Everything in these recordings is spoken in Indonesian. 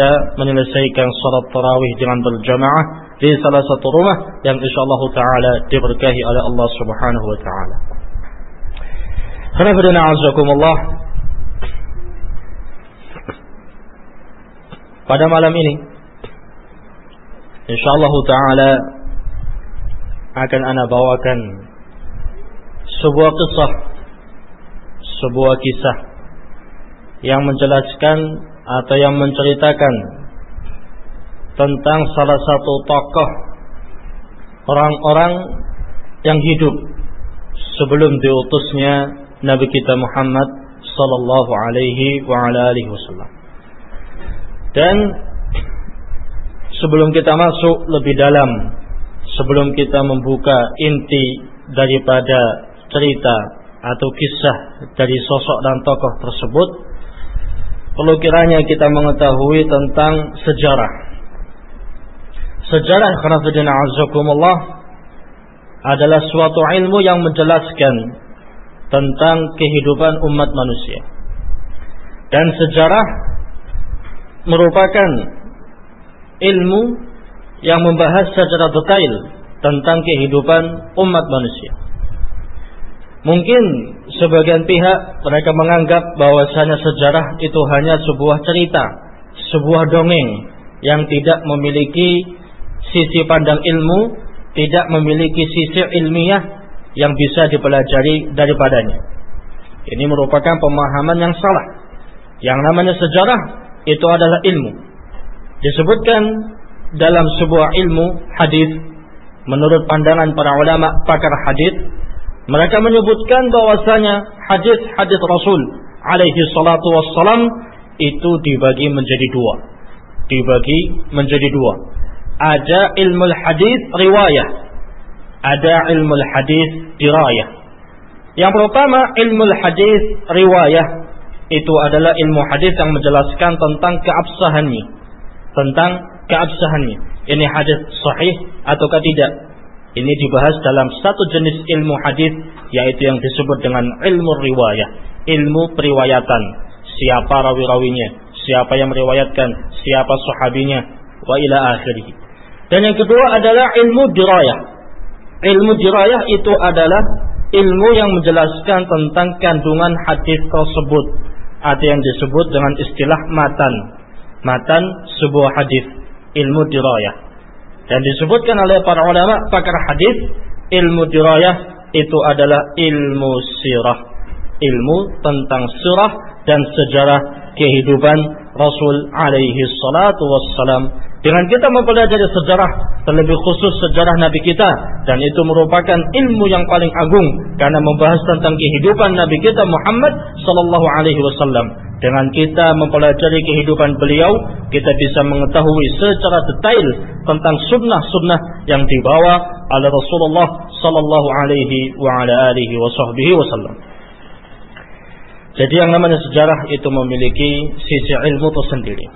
bisa menyelesaikan salat tarawih dengan berjamaah di salah satu rumah yang insyaallah taala diberkahi oleh Allah Subhanahu wa taala. Khonafidina azakumullah Pada malam ini insyaallah taala akan ana bawakan sebuah kisah sebuah kisah yang menjelaskan atau yang menceritakan tentang salah satu tokoh orang-orang yang hidup sebelum diutusnya Nabi kita Muhammad sallallahu alaihi wa ala alihi wasallam. Dan sebelum kita masuk lebih dalam, sebelum kita membuka inti daripada cerita atau kisah dari sosok dan tokoh tersebut, perlu kiranya kita mengetahui tentang sejarah. Sejarah karena azakumullah adalah suatu ilmu yang menjelaskan tentang kehidupan umat manusia. Dan sejarah merupakan ilmu yang membahas secara detail tentang kehidupan umat manusia. Mungkin sebagian pihak mereka menganggap bahwasanya sejarah itu hanya sebuah cerita, sebuah dongeng yang tidak memiliki sisi pandang ilmu, tidak memiliki sisi ilmiah yang bisa dipelajari daripadanya. Ini merupakan pemahaman yang salah. Yang namanya sejarah itu adalah ilmu. Disebutkan dalam sebuah ilmu hadis menurut pandangan para ulama pakar hadis mereka menyebutkan bahwasanya hadis-hadis Rasul alaihi salatu wassalam itu dibagi menjadi dua. Dibagi menjadi dua. Ada ilmu hadis riwayah. Ada ilmu hadis dirayah. Yang pertama ilmu hadis riwayah itu adalah ilmu hadis yang menjelaskan tentang keabsahannya. Tentang keabsahannya. Ini hadis sahih ataukah tidak? Ini dibahas dalam satu jenis ilmu hadis yaitu yang disebut dengan ilmu riwayah, ilmu periwayatan. Siapa rawi-rawinya, siapa yang meriwayatkan, siapa sahabinya, wa ila akhirih. Dan yang kedua adalah ilmu dirayah. Ilmu dirayah itu adalah ilmu yang menjelaskan tentang kandungan hadis tersebut. Ada yang disebut dengan istilah matan. Matan sebuah hadis, ilmu dirayah. Dan disebutkan oleh para ulama pakar hadis, ilmu dirayah itu adalah ilmu sirah. Ilmu tentang sirah dan sejarah kehidupan Rasul alaihi salatu wassalam. Dengan kita mempelajari sejarah, terlebih khusus sejarah Nabi kita, dan itu merupakan ilmu yang paling agung karena membahas tentang kehidupan Nabi kita Muhammad sallallahu alaihi wasallam. Dengan kita mempelajari kehidupan beliau, kita bisa mengetahui secara detail tentang sunnah-sunnah yang dibawa oleh Rasulullah sallallahu alaihi wa ala alihi wasallam. Jadi yang namanya sejarah itu memiliki sisi ilmu tersendiri.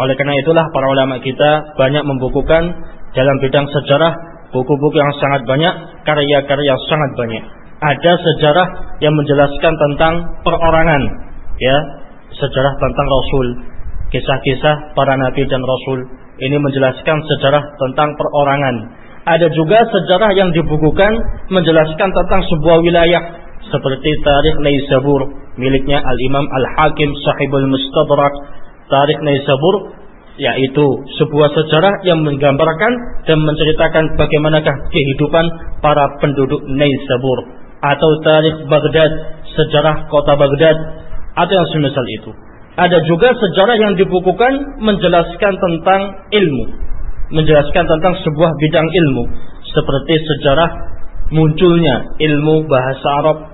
Oleh karena itulah para ulama kita banyak membukukan dalam bidang sejarah buku-buku yang sangat banyak, karya-karya yang sangat banyak. Ada sejarah yang menjelaskan tentang perorangan, ya, sejarah tentang Rasul, kisah-kisah para nabi dan Rasul. Ini menjelaskan sejarah tentang perorangan. Ada juga sejarah yang dibukukan menjelaskan tentang sebuah wilayah seperti Tarikh Naisabur miliknya Al-Imam Al-Hakim Sahibul Mustadrak. Tarikh Naisabur yaitu sebuah sejarah yang menggambarkan dan menceritakan bagaimanakah kehidupan para penduduk Naisabur atau Tarikh Baghdad, sejarah kota Baghdad atau yang semisal itu. Ada juga sejarah yang dibukukan menjelaskan tentang ilmu, menjelaskan tentang sebuah bidang ilmu, seperti sejarah munculnya ilmu bahasa Arab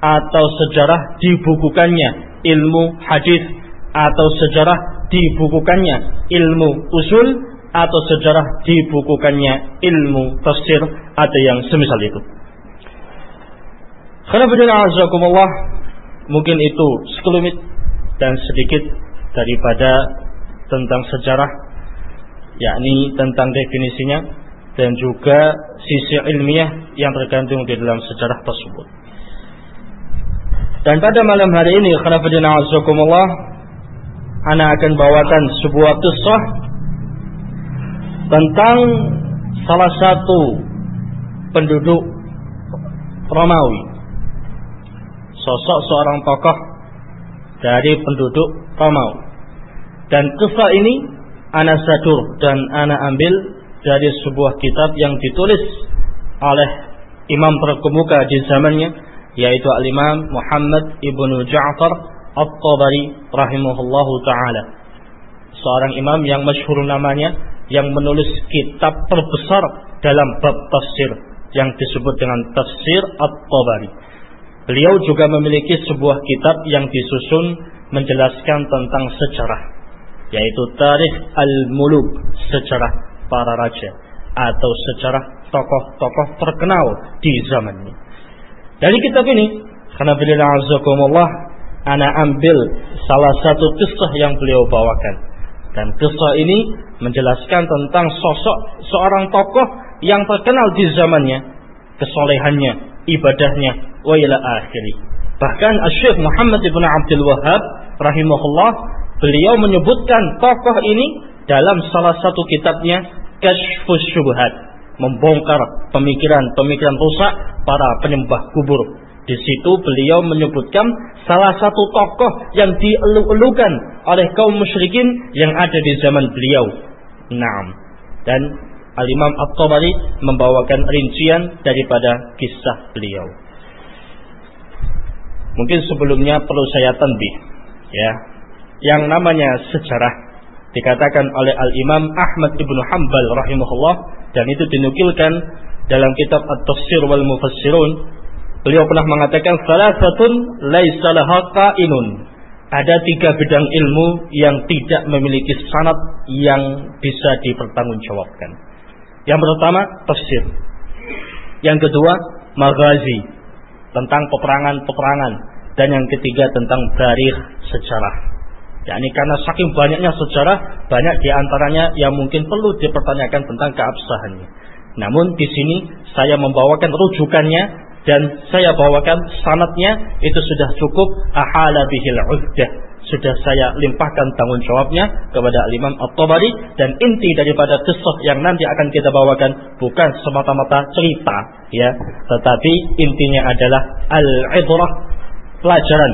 atau sejarah dibukukannya ilmu hadis atau sejarah dibukukannya ilmu usul atau sejarah dibukukannya ilmu tafsir atau yang semisal itu. Karena Mungkin itu sekelumit dan sedikit daripada tentang sejarah yakni tentang definisinya dan juga sisi ilmiah yang tergantung di dalam sejarah tersebut. Dan pada malam hari ini, khonafidina azakumullah, Ana akan bawakan sebuah kisah tentang salah satu penduduk Romawi. Sosok seorang tokoh dari penduduk Romawi. Dan kisah ini ana sadur dan ana ambil dari sebuah kitab yang ditulis oleh imam terkemuka di zamannya yaitu al-Imam Muhammad ibnu Ja'far At-Tabari rahimahullahu taala. Seorang imam yang masyhur namanya yang menulis kitab terbesar dalam bab tafsir yang disebut dengan Tafsir At-Tabari. Beliau juga memiliki sebuah kitab yang disusun menjelaskan tentang sejarah yaitu Tarikh Al-Muluk, sejarah para raja atau sejarah tokoh-tokoh terkenal di zaman ini. Dari kitab ini, karena beliau azakumullah, ana ambil salah satu kisah yang beliau bawakan. Dan kisah ini menjelaskan tentang sosok seorang tokoh yang terkenal di zamannya, kesolehannya, ibadahnya, wa ila akhiri. Bahkan Syekh Muhammad ibn Abdul Wahab rahimahullah beliau menyebutkan tokoh ini dalam salah satu kitabnya Kashfus Syubhat membongkar pemikiran-pemikiran rusak para penyembah kubur. Di situ beliau menyebutkan salah satu tokoh yang dielu-elukan oleh kaum musyrikin yang ada di zaman beliau. Naam. Dan Al-Imam At-Tabari membawakan rincian daripada kisah beliau. Mungkin sebelumnya perlu saya tanbih ya. Yang namanya sejarah dikatakan oleh Al-Imam Ahmad Ibnu Hanbal rahimahullah dan itu dinukilkan dalam kitab At-Tafsir wal Mufassirun. Beliau pernah mengatakan salasatun laisa laha inun ada tiga bidang ilmu yang tidak memiliki sanad yang bisa dipertanggungjawabkan. Yang pertama tafsir. Yang kedua maghazi tentang peperangan-peperangan. Dan yang ketiga tentang tarikh sejarah Ya, ini karena saking banyaknya sejarah, banyak di antaranya yang mungkin perlu dipertanyakan tentang keabsahannya. Namun di sini saya membawakan rujukannya dan saya bawakan sanatnya itu sudah cukup ahala bihil uddah. Sudah saya limpahkan tanggung jawabnya kepada Imam At-Tabari dan inti daripada kisah yang nanti akan kita bawakan bukan semata-mata cerita ya, tetapi intinya adalah al-ibrah pelajaran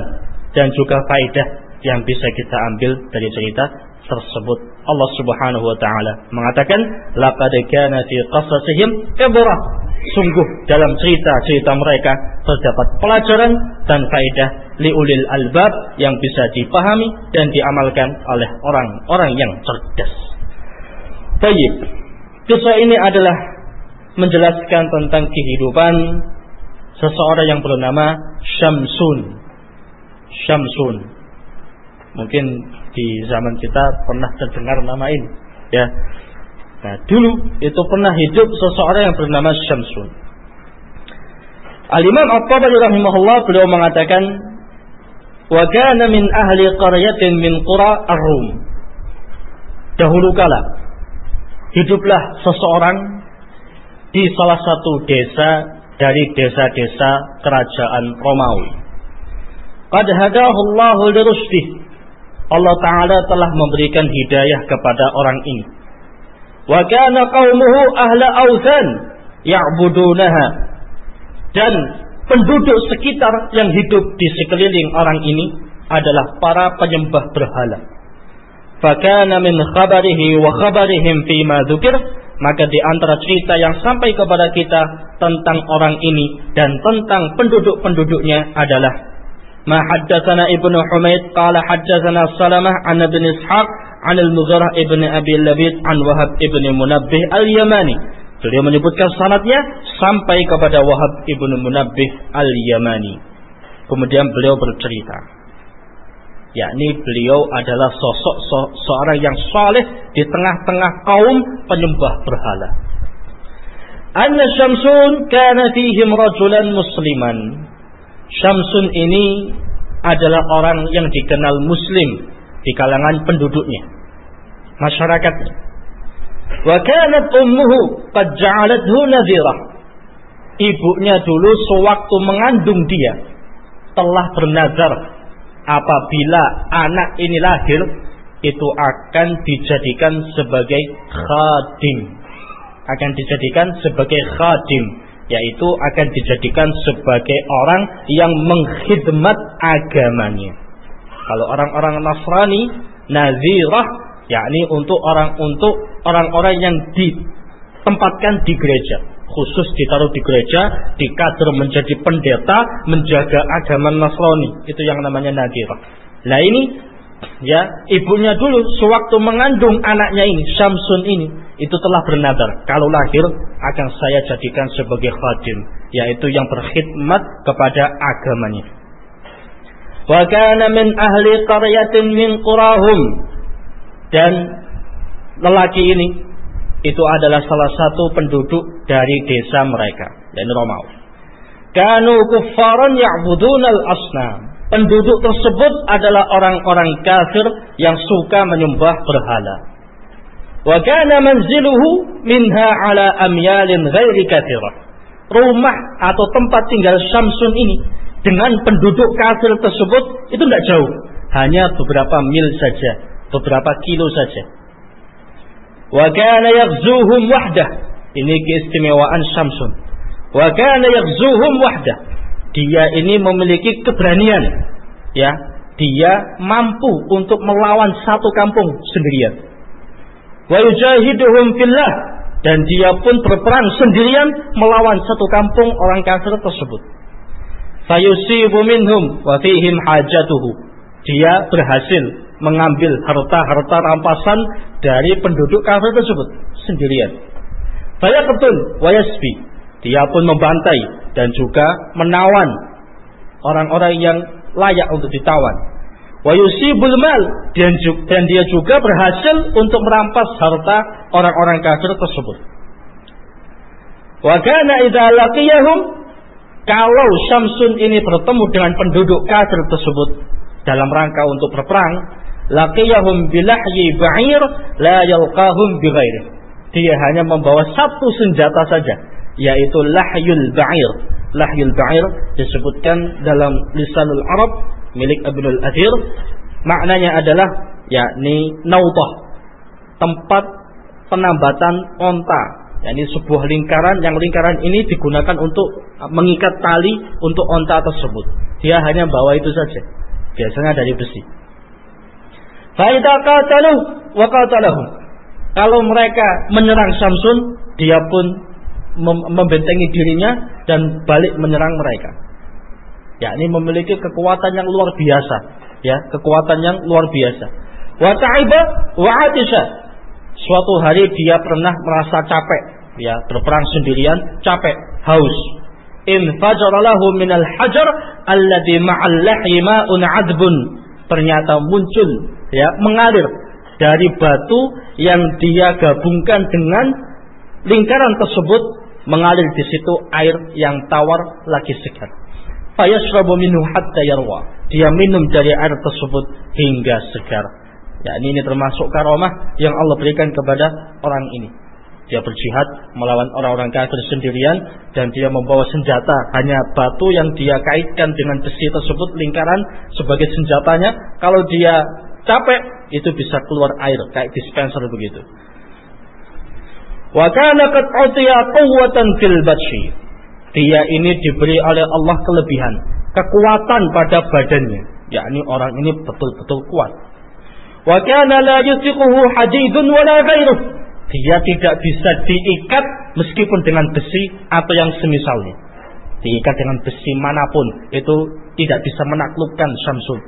dan juga faidah yang bisa kita ambil dari cerita tersebut. Allah Subhanahu wa taala mengatakan, "Laqad kana fi qasasihim ibrah." Sungguh dalam cerita-cerita mereka terdapat pelajaran dan faedah liulil albab yang bisa dipahami dan diamalkan oleh orang-orang yang cerdas. Baik. Kisah ini adalah menjelaskan tentang kehidupan seseorang yang bernama Syamsun. Syamsun Mungkin di zaman kita pernah terdengar nama ini. Ya. Nah, dulu itu pernah hidup seseorang yang bernama Syamsun. Al-Imam At-Tabari rahimahullah beliau mengatakan wa kana min ahli qaryatin min qura ar-Rum. Dahulu kala hiduplah seseorang di salah satu desa dari desa-desa kerajaan Romawi. Qad hadahu Allah li Allah Ta'ala telah memberikan hidayah kepada orang ini. Wa kana qaumuhu ahla awthan ya'budunaha. Dan penduduk sekitar yang hidup di sekeliling orang ini adalah para penyembah berhala. Fakana min khabarihi wa khabarihim ma dzukir maka di antara cerita yang sampai kepada kita tentang orang ini dan tentang penduduk-penduduknya adalah ما حدثنا ابن حميد قال حدثنا سلمة عن ابن إسحاق عن المغيرة ابن أبي اللبيد عن وهب ابن منبه اليماني Beliau menyebutkan sanatnya sampai kepada Wahab ibnu Munabbih al-Yamani. Kemudian beliau bercerita, yakni beliau adalah sosok so, seorang yang saleh di tengah-tengah kaum penyembah berhala. Anna Syamsun kana fihim rajulan musliman Syamsun ini adalah orang yang dikenal muslim di kalangan penduduknya, masyarakatnya. Wa kanat ummuhu qad ja'alathu nadhirah. Ibunya dulu sewaktu mengandung dia telah bernazar apabila anak ini lahir itu akan dijadikan sebagai khadim. Akan dijadikan sebagai khadim, yaitu akan dijadikan sebagai orang yang mengkhidmat agamanya. Kalau orang-orang Nasrani, nazirah yakni untuk orang untuk orang-orang yang ditempatkan di gereja khusus ditaruh di gereja dikader menjadi pendeta menjaga agama Nasrani itu yang namanya nazirah nah ini ya ibunya dulu sewaktu mengandung anaknya ini Syamsun ini itu telah bernadar kalau lahir akan saya jadikan sebagai khadim yaitu yang berkhidmat kepada agamanya wa kana min ahli qaryatin min qurahum dan lelaki ini itu adalah salah satu penduduk dari desa mereka, dan Romawi. Kanu kuffaran ya'budunal asnam. Penduduk tersebut adalah orang-orang kafir yang suka menyembah berhala. Wa kana manziluhu minha ala amyalin ghairi kathirah. Rumah atau tempat tinggal Samsun ini dengan penduduk kafir tersebut itu tidak jauh, hanya beberapa mil saja, beberapa kilo saja. Wa kana yaghzuhum wahdah. Ini keistimewaan Samsun. Wa kana yaghzuhum wahdah. Dia ini memiliki keberanian. Ya, dia mampu untuk melawan satu kampung sendirian. Wa yujahiduhum fillah dan dia pun berperang sendirian melawan satu kampung orang kafir tersebut. Fayusibu minhum wa fihim hajatuhu. Dia berhasil mengambil harta-harta rampasan dari penduduk kafir tersebut sendirian. Saya betul, wayasbi. Dia pun membantai dan juga menawan orang-orang yang layak untuk ditawan. Wayusibul mal dan, dan dia juga berhasil untuk merampas harta orang-orang kafir tersebut. Wa kana idza laqiyahum kalau Syamsun ini bertemu dengan penduduk kafir tersebut dalam rangka untuk berperang, laqiyahum bilahyi ba'ir la yalqahum bighairi. Dia hanya membawa satu senjata saja, yaitu lahyul ba'ir. Lahyul ba'ir disebutkan dalam lisanul Arab milik Ibnu al-Athir. Maknanya adalah yakni nautah, tempat penambatan onta. yakni sebuah lingkaran yang lingkaran ini digunakan untuk mengikat tali untuk onta tersebut. Dia hanya bawa itu saja. Biasanya dari besi. Kalau mereka menyerang Samsun, dia pun membentengi dirinya dan balik menyerang mereka. Ya, ini memiliki kekuatan yang luar biasa, ya, kekuatan yang luar biasa. Wa ta'iba wa atisha. Suatu hari dia pernah merasa capek, ya, berperang sendirian, capek, haus. In fajaralahu minal hajar alladhi ma'al lahyi ma'un adbun. Ternyata muncul ya mengalir dari batu yang dia gabungkan dengan lingkaran tersebut mengalir di situ air yang tawar lagi segar. Fayashrabu minhu hatta yarwa. Dia minum dari air tersebut hingga segar. Ya, ini, termasuk karomah yang Allah berikan kepada orang ini. Dia berjihad melawan orang-orang kafir sendirian dan dia membawa senjata hanya batu yang dia kaitkan dengan besi tersebut lingkaran sebagai senjatanya. Kalau dia capek itu bisa keluar air kayak dispenser begitu. Wa kana qad utiya quwwatan fil batshi. Dia ini diberi oleh Allah kelebihan, kekuatan pada badannya, yakni orang ini betul-betul kuat. Wa kana la yusiquhu hadidun wala ghairuh. Dia tidak bisa diikat meskipun dengan besi atau yang semisalnya. Diikat dengan besi mana pun itu tidak bisa menaklukkan Samsul.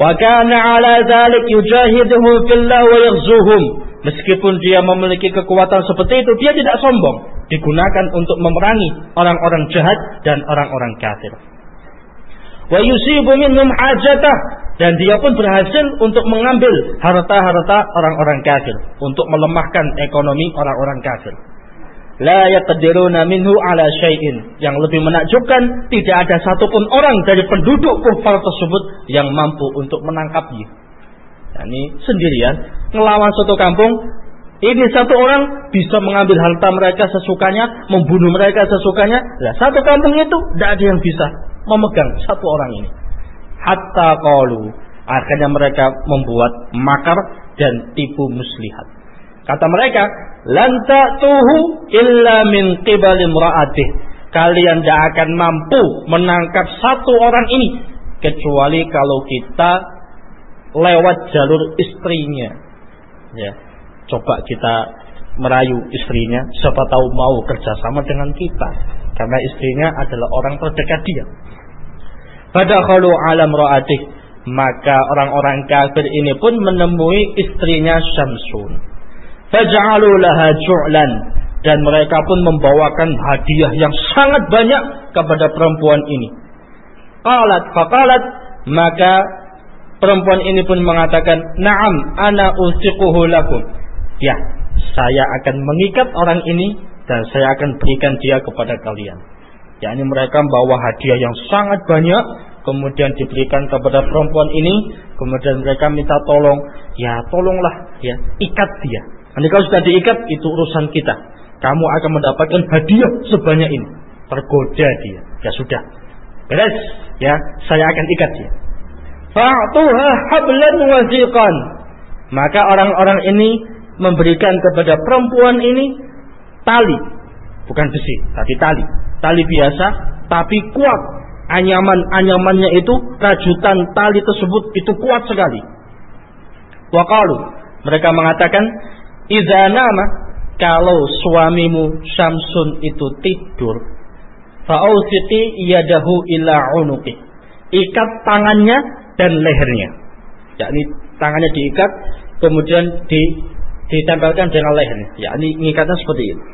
Wa kana ala dzalik yujahiduhu fillah wa yaghzuhum. Meskipun dia memiliki kekuatan seperti itu, dia tidak sombong. Digunakan untuk memerangi orang-orang jahat dan orang-orang kafir. Wa yusibu minhum hajatah dan dia pun berhasil untuk mengambil harta-harta orang-orang kafir untuk melemahkan ekonomi orang-orang kafir la yaqdiruna minhu ala syai'in. Yang lebih menakjubkan, tidak ada satupun orang dari penduduk kufar tersebut yang mampu untuk menangkapnya. Nah, ini sendirian ngelawan suatu kampung, ini satu orang bisa mengambil harta mereka sesukanya, membunuh mereka sesukanya. Lah satu kampung itu tidak ada yang bisa memegang satu orang ini. Hatta qalu Akhirnya mereka membuat makar dan tipu muslihat. Kata mereka, lanta tuhu illa min qibali imra'atih. Kalian tidak akan mampu menangkap satu orang ini kecuali kalau kita lewat jalur istrinya. Ya, coba kita merayu istrinya, siapa tahu mau kerjasama dengan kita, karena istrinya adalah orang terdekat dia. Pada kalau alam ro'atih, maka orang-orang kafir ini pun menemui istrinya Syamsun. Faja'alu laha ju'lan dan mereka pun membawakan hadiah yang sangat banyak kepada perempuan ini. Qalat faqalat maka perempuan ini pun mengatakan, "Na'am, ana usiquhu lakum." Ya, saya akan mengikat orang ini dan saya akan berikan dia kepada kalian. Ya, ini mereka membawa hadiah yang sangat banyak kemudian diberikan kepada perempuan ini, kemudian mereka minta tolong, ya tolonglah, ya ikat dia. Nanti kalau sudah diikat itu urusan kita. Kamu akan mendapatkan hadiah sebanyak ini. Tergoda dia. Ya sudah. Beres. Ya, saya akan ikat dia. Fa'tuha hablan waziqan. Maka orang-orang ini memberikan kepada perempuan ini tali. Bukan besi, tapi tali. Tali biasa, tapi kuat anyaman-anyamannya itu rajutan tali tersebut itu kuat sekali. Wakalu mereka mengatakan idza nama kalau suamimu Syamsun itu tidur fa'usiti yadahu ila unuqi ikat tangannya dan lehernya yakni tangannya diikat kemudian di ditempelkan dengan lehernya yakni ngikatnya seperti ini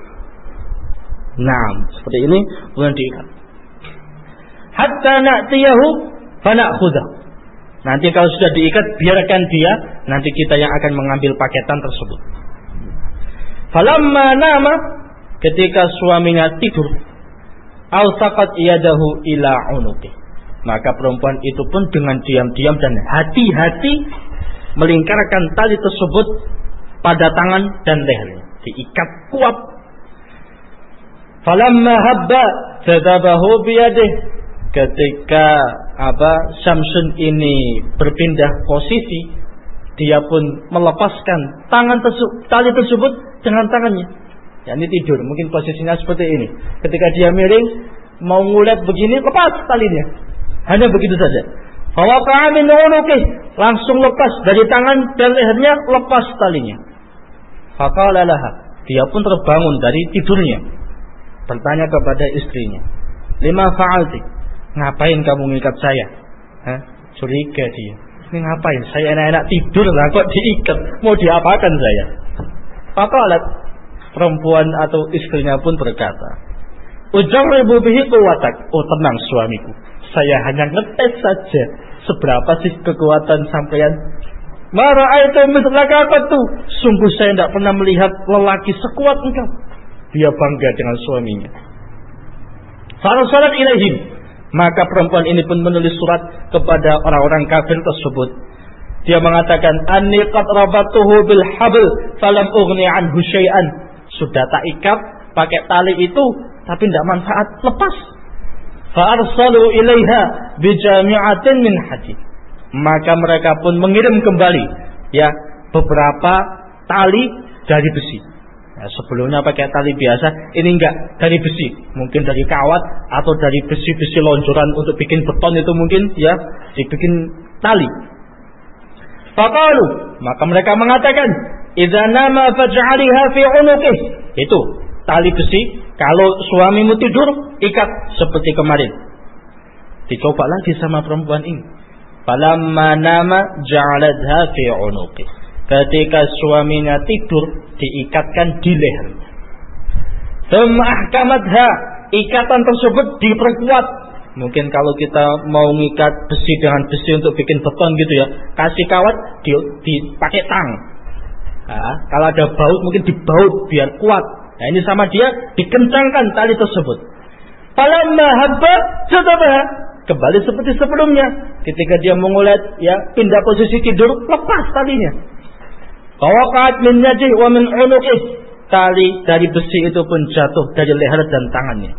nah seperti ini kemudian diikat hatta na'tiyahu fana'khudha. Nanti kalau sudah diikat biarkan dia, nanti kita yang akan mengambil paketan tersebut. Falamma nama ketika suaminya tidur, al-saqat yadahu ila unuki. Maka perempuan itu pun dengan diam-diam dan hati-hati melingkarkan tali tersebut pada tangan dan lehernya. Diikat kuat. Falamma habba tadabahu biyadih ketika apa Samsun ini berpindah posisi dia pun melepaskan tangan tersebut, tali tersebut dengan tangannya. Ya, ini tidur, mungkin posisinya seperti ini. Ketika dia miring, mau ngulet begini, lepas talinya. Hanya begitu saja. Bahwa kami unuki, langsung lepas dari tangan dan lehernya, lepas talinya. Fakalalah, dia pun terbangun dari tidurnya. Bertanya kepada istrinya, lima fa'alti, Ngapain kamu mengikat saya? Hah? Curiga dia. Ini ngapain? Saya enak-enak tidur lah kok diikat. Mau diapakan saya? alat perempuan atau istrinya pun berkata, Ujaribu bihi kuwatak. Oh tenang suamiku. Saya hanya ngetes saja seberapa sih kekuatan sampean. Mara itu misalnya apa tuh? Sungguh saya tidak pernah melihat lelaki sekuat engkau. Dia bangga dengan suaminya. Farasalat ilaihim. Maka perempuan ini pun menulis surat kepada orang-orang kafir tersebut. Dia mengatakan, "Anni qad rabatuhu bil habl falam anhu syai'an." Sudah tak ikat pakai tali itu tapi tidak manfaat, lepas. Fa'arsalu ilaiha bijami'atin min hadid. Maka mereka pun mengirim kembali ya beberapa tali dari besi. Ya, sebelumnya pakai tali biasa, ini enggak dari besi, mungkin dari kawat atau dari besi-besi lonjoran untuk bikin beton itu mungkin ya dibikin tali. Fakalu, maka mereka mengatakan, "Idza nama faj'alha fi unuqih." Itu tali besi, kalau suamimu tidur, ikat seperti kemarin. Dicoba lagi sama perempuan ini. Falamma nama ja'alatha fi unuqih ketika suaminya tidur diikatkan di lehernya. Semahkamatha ikatan tersebut diperkuat. Mungkin kalau kita mau mengikat besi dengan besi untuk bikin beton gitu ya, kasih kawat di, dipakai tang. Nah, kalau ada baut mungkin dibaut biar kuat. Nah ini sama dia dikencangkan tali tersebut. Falamma habba kembali seperti sebelumnya. Ketika dia mengulet ya pindah posisi tidur lepas talinya. Fawaqat min yajih wa. Tali dari besi itu pun jatuh dari leher dan tangannya.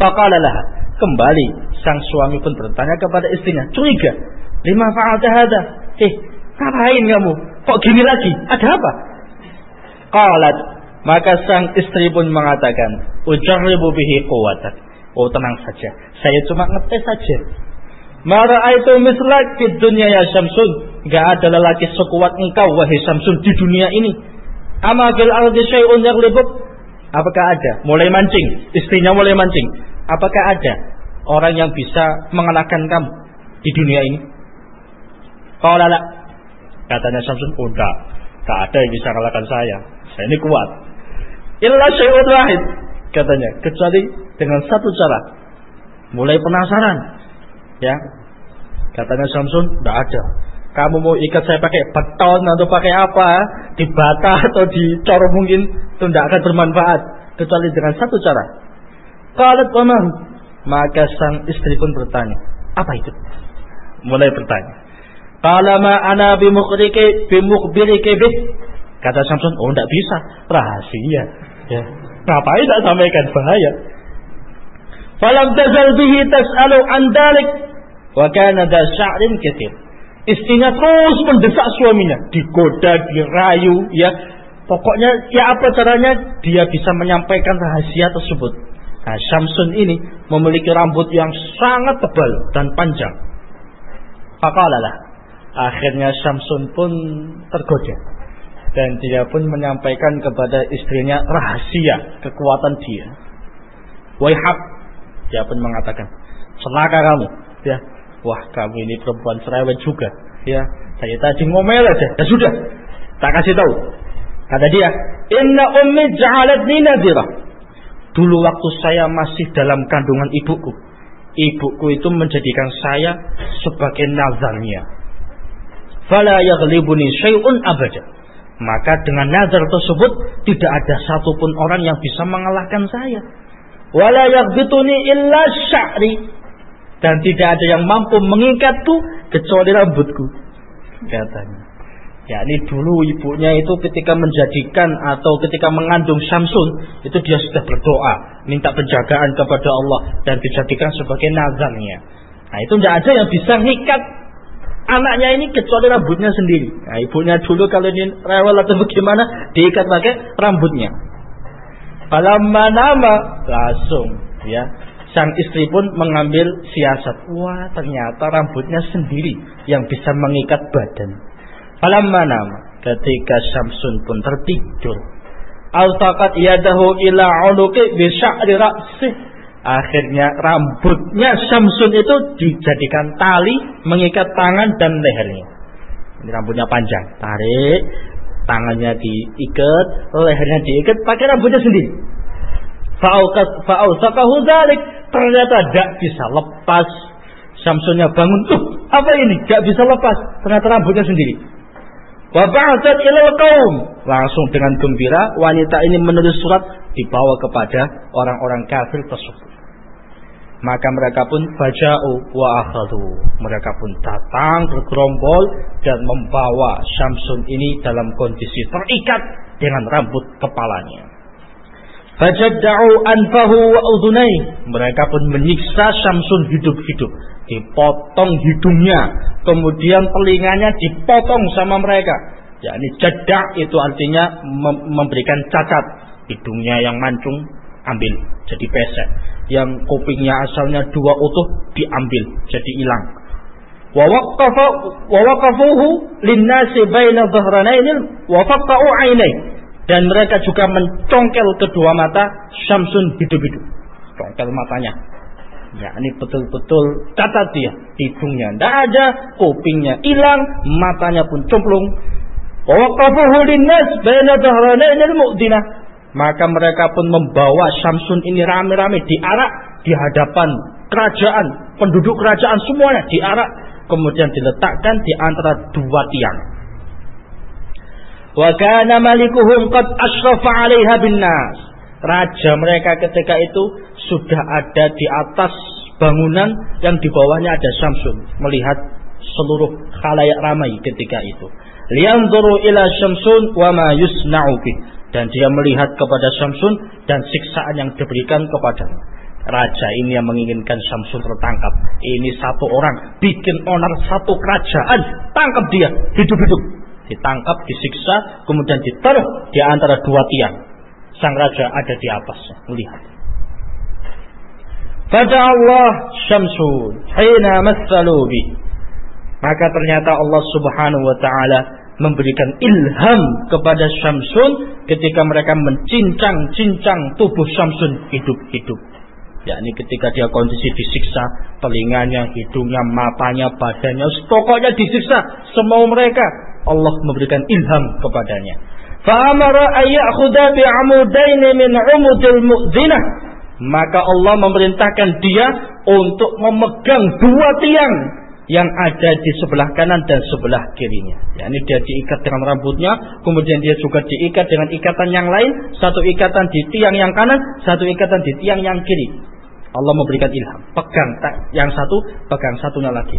Faqalalah. Kembali sang suami pun bertanya kepada istrinya. Curiga. Lima fa'alta hadha? Eh, ngapain kamu? Kok gini lagi? Ada apa? Qalat, maka sang istri pun mengatakan, "Ujarribu bihi quwwatak." Oh, tenang saja. Saya cuma ngetes saja. Mara itu mislak di dunia ya Samsun. Gak ada lelaki sekuat engkau wahai Samsun di dunia ini. Ama fil ardi syai'un yaglibuk? Apakah ada? Mulai mancing, istrinya mulai mancing. Apakah ada orang yang bisa mengalahkan kamu di dunia ini? Kalau lala, katanya Samsun, oh enggak, tak ada yang bisa mengalahkan saya. Saya ini kuat. Illa syai'un wahid, katanya, kecuali dengan satu cara. Mulai penasaran, ya. Katanya Samsun, tidak ada. Kamu mau ikat saya pakai beton atau pakai apa, dibata atau dicor mungkin itu tidak akan bermanfaat kecuali dengan satu cara. Kalau paman, maka sang istri pun bertanya, apa itu? Mulai bertanya. Kalau ma ana bimukhrike bimukbirike bih. Kata Samson, oh tidak bisa, rahasia. Ya. Ngapain tak sampaikan bahaya? Falam tazal bihi tas'alu an dalik wa kana da sya'rin kathir. Istrinya terus mendesak suaminya, digoda, dirayu, ya. Pokoknya ya apa caranya dia bisa menyampaikan rahasia tersebut. Nah, Samsun ini memiliki rambut yang sangat tebal dan panjang. Fakalalah. Akhirnya Samsun pun tergoda. Dan dia pun menyampaikan kepada istrinya rahasia kekuatan dia. Waihab. Dia pun mengatakan. Celaka kamu. Ya. Wah kamu ini perempuan cerewet juga. Ya. Saya tadi ngomel aja. Ya sudah. Tak kasih tahu. Kata dia. Inna ummi ja'alatni nadhirah. Dulu waktu saya masih dalam kandungan ibuku. Ibuku itu menjadikan saya sebagai nazarnya. Fala yaghlibuni syai'un abada. Maka dengan nazar tersebut tidak ada satupun orang yang bisa mengalahkan saya. Wala yaghbituni illa sya'ri. Dan tidak ada yang mampu mengikatku kecuali rambutku. Katanya. Ya ini dulu ibunya itu ketika menjadikan atau ketika mengandung Samsun itu dia sudah berdoa minta penjagaan kepada Allah dan dijadikan sebagai nazarnya. Nah itu tidak ada yang bisa ngikat anaknya ini kecuali rambutnya sendiri. Nah, ibunya dulu kalau ini rewel atau bagaimana diikat pakai rambutnya. Falamma nama langsung ya sang istri pun mengambil siasat. Wah, ternyata rambutnya sendiri yang bisa mengikat badan. Falamma nama ketika Samsun pun tertidur. Altaqat yadahu ila unuqi bi sya'ri. Akhirnya rambutnya Samsun itu dijadikan tali mengikat tangan dan lehernya. Ini rambutnya panjang. Tarik, tangannya diikat, lehernya diikat, pakai rambutnya sendiri. Fa'ausakahu dzalik. Ternyata tidak bisa lepas. Samsunnya bangun, tuh apa ini? Tidak bisa lepas. Ternyata rambutnya sendiri. Wa ba'atsat ilal qaum. Langsung dengan gembira wanita ini menulis surat dibawa kepada orang-orang kafir tersebut. Maka mereka pun baja'u wa. Mereka pun datang bergerombol dan membawa Syamsun ini dalam kondisi terikat dengan rambut kepalanya. Fajadda'u anfahu wa udhunai. Mereka pun menyiksa Syamsun hidup-hidup. Dipotong hidungnya. Kemudian telinganya dipotong sama mereka. Ya, ini jadak itu artinya memberikan cacat. Hidungnya yang mancung ambil jadi pesek. Yang kupingnya asalnya dua utuh diambil jadi hilang. Wa waqafuhu linnasi baina dhahranaini wa faqa'u 'ainai dan mereka juga mencongkel kedua mata Syamsun hidup-hidup. Congkel matanya. Ya, ini betul-betul catat dia. Hidungnya tidak ada, kupingnya hilang, matanya pun cemplung. Waqafuhu linnas baina dhahranainil mu'dinah. Maka mereka pun membawa Syamsun ini rame-rame diarak di hadapan kerajaan, penduduk kerajaan semuanya diarak kemudian diletakkan di antara dua tiang. Wa kana malikuhum qad asrafa 'alaiha bin nas. Raja mereka ketika itu sudah ada di atas bangunan yang di bawahnya ada Samsun melihat seluruh khalayak ramai ketika itu. Liyanzuru ila Syamsun wa ma yusna'u dan dia melihat kepada Samsun dan siksaan yang diberikan kepadanya. Raja ini yang menginginkan Syamsun tertangkap. Ini satu orang bikin onar satu kerajaan, tangkap dia hidup-hidup. Ditangkap, disiksa, kemudian ditaruh di antara dua tiang. Sang raja ada di atasnya, melihat. Pada Allah Syamsun, hina masalubi. Maka ternyata Allah Subhanahu wa taala memberikan ilham kepada Syamsun ketika mereka mencincang-cincang tubuh Syamsun hidup-hidup yakni ketika dia kondisi disiksa telinganya, hidungnya, matanya, badannya, pokoknya disiksa semua mereka Allah memberikan ilham kepadanya. Fa'amara bi'amudaini min 'umudil mu'dzinah. Maka Allah memerintahkan dia untuk memegang dua tiang yang ada di sebelah kanan dan sebelah kirinya. Ya, ini dia diikat dengan rambutnya, kemudian dia juga diikat dengan ikatan yang lain, satu ikatan di tiang yang kanan, satu ikatan di tiang yang kiri. Allah memberikan ilham. Pegang yang satu, pegang satunya lagi.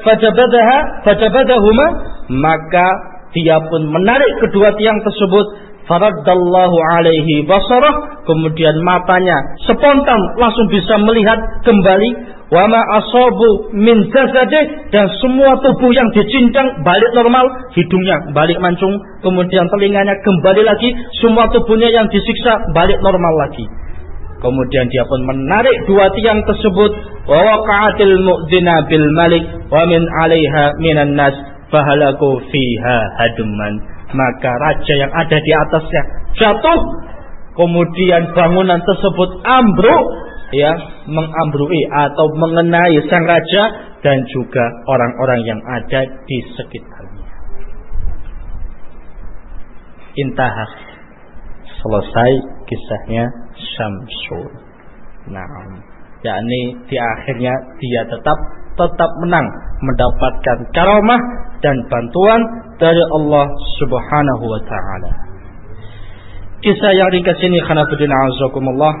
Fajabadaha, fajabadahuma, maka dia pun menarik kedua tiang tersebut. Faraddallahu alaihi basarah. Kemudian matanya spontan langsung bisa melihat kembali. Wama asabu min dan semua tubuh yang dicincang balik normal, hidungnya balik mancung, kemudian telinganya kembali lagi, semua tubuhnya yang disiksa balik normal lagi. Kemudian dia pun menarik dua tiang tersebut. Wa waqa'atil mu'dzina bil malik. Wa min 'alaiha minan nas. Fahalaku fiha hadman. Maka raja yang ada di atasnya jatuh kemudian bangunan tersebut ambruk ya mengambrui atau mengenai sang raja dan juga orang-orang yang ada di sekitarnya. Intahah selesai kisahnya Syamsul. Nah, yakni di akhirnya dia tetap tetap menang mendapatkan karamah dan bantuan dari Allah Subhanahu wa taala. Kisah yang ringkas ini khanafuddin azakumullah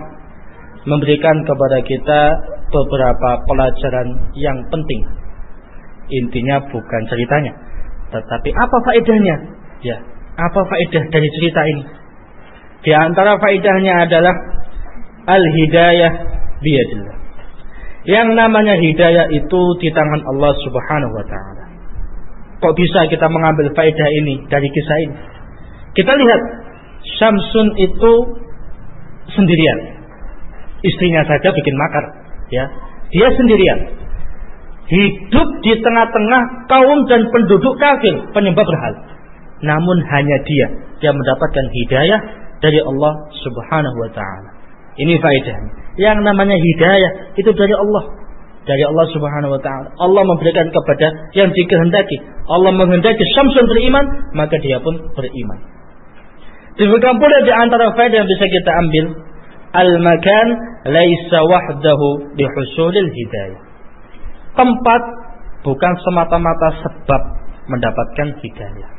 memberikan kepada kita beberapa pelajaran yang penting. Intinya bukan ceritanya, tetapi apa faedahnya? Ya, apa faedah dari cerita ini? Di antara faedahnya adalah al-hidayah biyadillah. Yang namanya hidayah itu di tangan Allah Subhanahu wa taala. Kok bisa kita mengambil faedah ini dari kisah ini? Kita lihat Samsun itu sendirian. Istrinya saja bikin makar ya. Dia sendirian. Hidup di tengah-tengah kaum dan penduduk kafir penyembah berhala. Namun hanya dia yang mendapatkan hidayah dari Allah Subhanahu wa taala. Ini faedahnya. Yang namanya hidayah itu dari Allah dari Allah Subhanahu wa taala. Allah memberikan kepada yang dikehendaki. Allah menghendaki Samson beriman, maka dia pun beriman. Demikian pula di antara faedah yang bisa kita ambil al-makan laisa wahdahu bihusulil hidayah. Tempat bukan semata-mata sebab mendapatkan hidayah.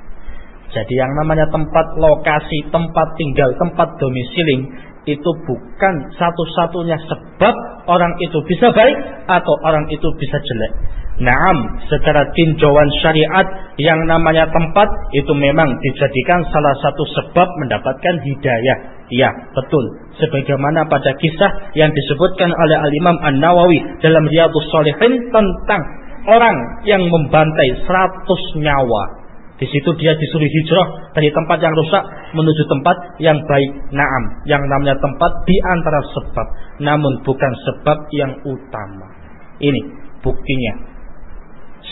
Jadi yang namanya tempat lokasi, tempat tinggal, tempat domisili itu bukan satu-satunya sebab orang itu bisa baik atau orang itu bisa jelek. Naam, secara tinjauan syariat yang namanya tempat itu memang dijadikan salah satu sebab mendapatkan hidayah. Ya, betul. Sebagaimana pada kisah yang disebutkan oleh Al-Imam An-Nawawi dalam Riyadhus Shalihin tentang orang yang membantai 100 nyawa. Di situ dia disuruh hijrah dari tempat yang rusak menuju tempat yang baik. Naam, yang namanya tempat di antara sebab, namun bukan sebab yang utama. Ini buktinya.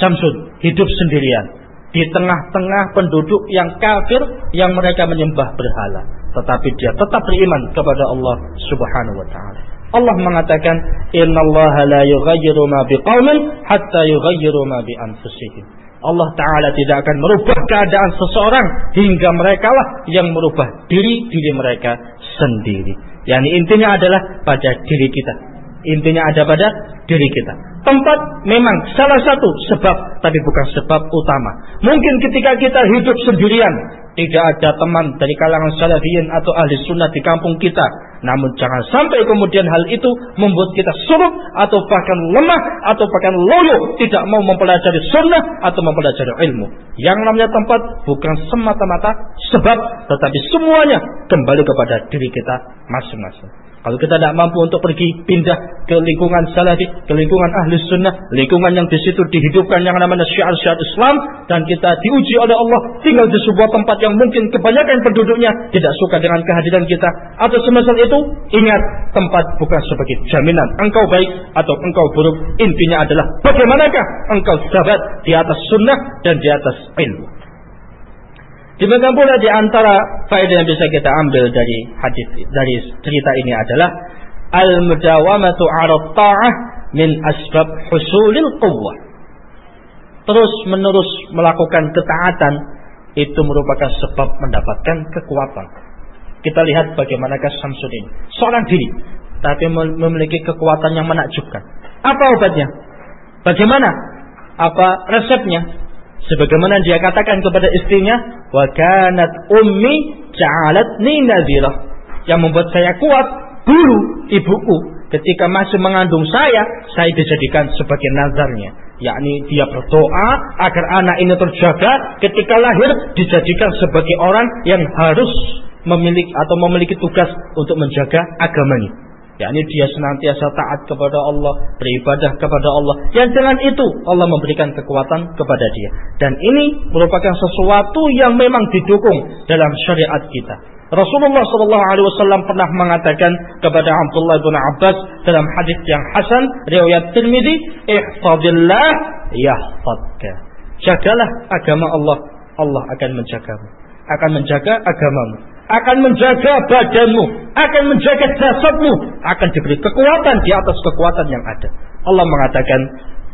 Samsun hidup sendirian. Di tengah-tengah penduduk yang kafir yang mereka menyembah berhala. Tetapi dia tetap beriman kepada Allah Subhanahu wa taala. Allah mengatakan innallaha la yughayyiru ma biqaumin hatta yughayyiru ma bi anfusihim Allah Ta'ala tidak akan merubah keadaan seseorang hingga mereka lah yang merubah diri diri mereka sendiri. Yani intinya adalah pada diri kita. Intinya ada pada diri kita. Tempat memang salah satu sebab, tapi bukan sebab utama. Mungkin ketika kita hidup sendirian, tidak ada teman dari kalangan salafiyin atau ahli sunnah di kampung kita. Namun jangan sampai kemudian hal itu membuat kita surut atau bahkan lemah atau bahkan loyo tidak mau mempelajari sunnah atau mempelajari ilmu. Yang namanya tempat bukan semata-mata sebab tetapi semuanya kembali kepada diri kita masing-masing. Kalau kita tidak mampu untuk pergi pindah ke lingkungan salafi, ke lingkungan ahli sunnah, lingkungan yang di situ dihidupkan yang namanya syiar-syiar Islam dan kita diuji oleh Allah tinggal di sebuah tempat yang mungkin kebanyakan penduduknya tidak suka dengan kehadiran kita atau semacam itu, ingat tempat bukan sebagai jaminan engkau baik atau engkau buruk. Intinya adalah bagaimanakah engkau sahabat di atas sunnah dan di atas ilmu. Demikian pula di antara faedah yang bisa kita ambil dari hadis dari cerita ini adalah al-mudawamatu 'ala ta'ah min asbab husulil quwwah. Terus menerus melakukan ketaatan itu merupakan sebab mendapatkan kekuatan. Kita lihat bagaimanakah Samsudin, seorang diri tapi memiliki kekuatan yang menakjubkan. Apa obatnya? Bagaimana? Apa resepnya? Sebagaimana dia katakan kepada istrinya, "Wa kanat ummi ja'alatni nadhirah." Yang membuat saya kuat dulu ibuku ketika masih mengandung saya, saya dijadikan sebagai nazarnya. Yakni dia berdoa agar anak ini terjaga ketika lahir dijadikan sebagai orang yang harus memiliki atau memiliki tugas untuk menjaga agamanya yakni dia senantiasa taat kepada Allah, beribadah kepada Allah. Yang dengan itu Allah memberikan kekuatan kepada dia. Dan ini merupakan sesuatu yang memang didukung dalam syariat kita. Rasulullah Shallallahu Alaihi Wasallam pernah mengatakan kepada Abdullah bin Abbas dalam hadis yang Hasan riwayat Tirmidzi, "Ihfadillah yahfadka." Jagalah agama Allah, Allah akan menjagamu. Akan menjaga agamamu akan menjaga badanmu, akan menjaga jasadmu, akan diberi kekuatan di atas kekuatan yang ada. Allah mengatakan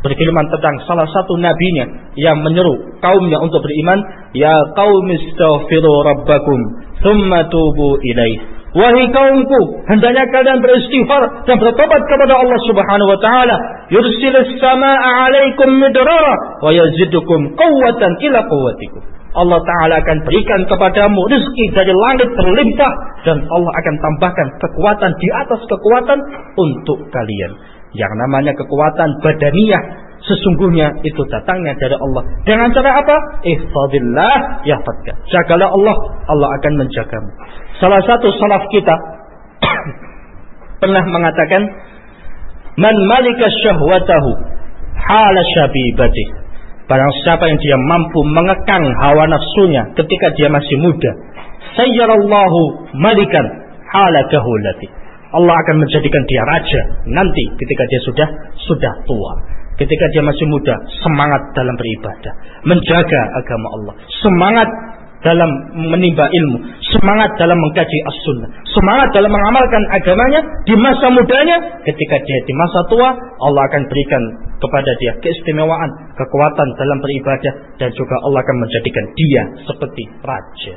berfirman tentang salah satu nabinya yang menyeru kaumnya untuk beriman, ya kaum istaghfiru rabbakum, thumma tubu ilaih. Wahai kaumku, hendaknya kalian beristighfar dan bertobat kepada Allah Subhanahu wa taala. Yursilis samaa'a 'alaikum midrara wa yazidukum quwwatan ila quwwatikum. Allah Ta'ala akan berikan kepadamu rezeki dari langit berlimpah. Dan Allah akan tambahkan kekuatan di atas kekuatan untuk kalian. Yang namanya kekuatan badaniyah. Sesungguhnya itu datangnya dari Allah. Dengan cara apa? Ihfadillah yahfadka. Jagalah Allah. Allah akan menjagamu. Salah satu salaf kita pernah mengatakan Man malika syahwatahu hala syabibati Barang siapa yang dia mampu mengekang hawa nafsunya ketika dia masih muda. Sayyarallahu malikan hala kahulati. Allah akan menjadikan dia raja nanti ketika dia sudah sudah tua. Ketika dia masih muda, semangat dalam beribadah, menjaga agama Allah, semangat dalam menimba ilmu, semangat dalam mengkaji as-sunnah, semangat dalam mengamalkan agamanya di masa mudanya, ketika dia di masa tua, Allah akan berikan kepada dia keistimewaan, kekuatan dalam beribadah. Dan juga Allah akan menjadikan dia seperti raja.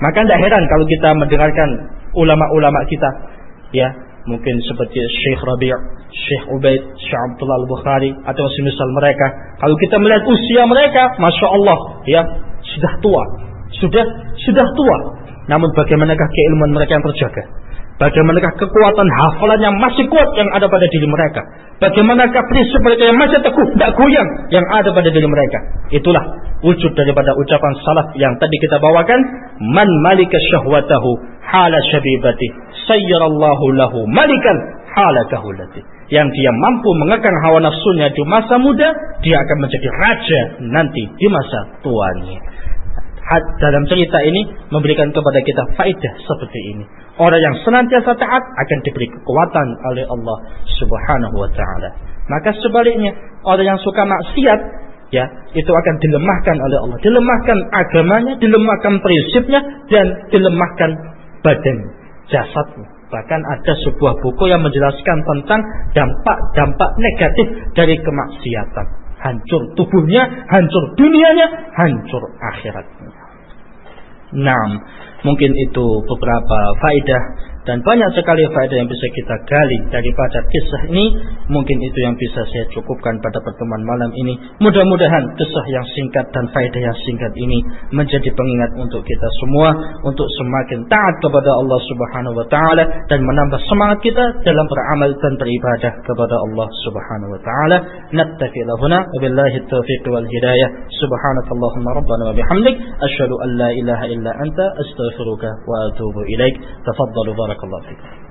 Maka tidak heran kalau kita mendengarkan ulama-ulama kita, ya mungkin seperti Syekh Rabi', Syekh Ubaid, Syekh Abdullah Al-Bukhari atau semisal mereka. Kalau kita melihat usia mereka, masya Allah, ya sudah tua, sudah sudah tua. Namun bagaimanakah keilmuan mereka yang terjaga? Bagaimanakah kekuatan hafalan yang masih kuat yang ada pada diri mereka? Bagaimanakah prinsip mereka yang masih teguh, tidak goyang yang ada pada diri mereka? Itulah wujud daripada ucapan salaf yang tadi kita bawakan. Man malika syahwatahu hala syabibati sayyarallahu lahu malikan hala kahulati. Yang dia mampu mengekang hawa nafsunya di masa muda, dia akan menjadi raja nanti di masa tuanya dalam cerita ini memberikan kepada kita faedah seperti ini. Orang yang senantiasa taat akan diberi kekuatan oleh Allah Subhanahu wa taala. Maka sebaliknya, orang yang suka maksiat ya, itu akan dilemahkan oleh Allah. Dilemahkan agamanya, dilemahkan prinsipnya dan dilemahkan badan jasadnya. Bahkan ada sebuah buku yang menjelaskan tentang dampak-dampak negatif dari kemaksiatan hancur tubuhnya, hancur dunianya, hancur akhiratnya. Nah, mungkin itu beberapa faedah dan banyak sekali faedah yang bisa kita gali daripada kisah ini. Mungkin itu yang bisa saya cukupkan pada pertemuan malam ini. Mudah-mudahan kisah yang singkat dan faedah yang singkat ini menjadi pengingat untuk kita semua untuk semakin taat kepada Allah Subhanahu wa taala dan menambah semangat kita dalam beramal dan beribadah kepada Allah Subhanahu wa taala. Naktafi lahuna wabillahi taufiq wal hidayah. Subhanakallahumma rabbana wa bihamdik asyhadu an la ilaha illa anta astaghfiruka wa atubu ilaik. Tafaddalu بارک اللہ فیکم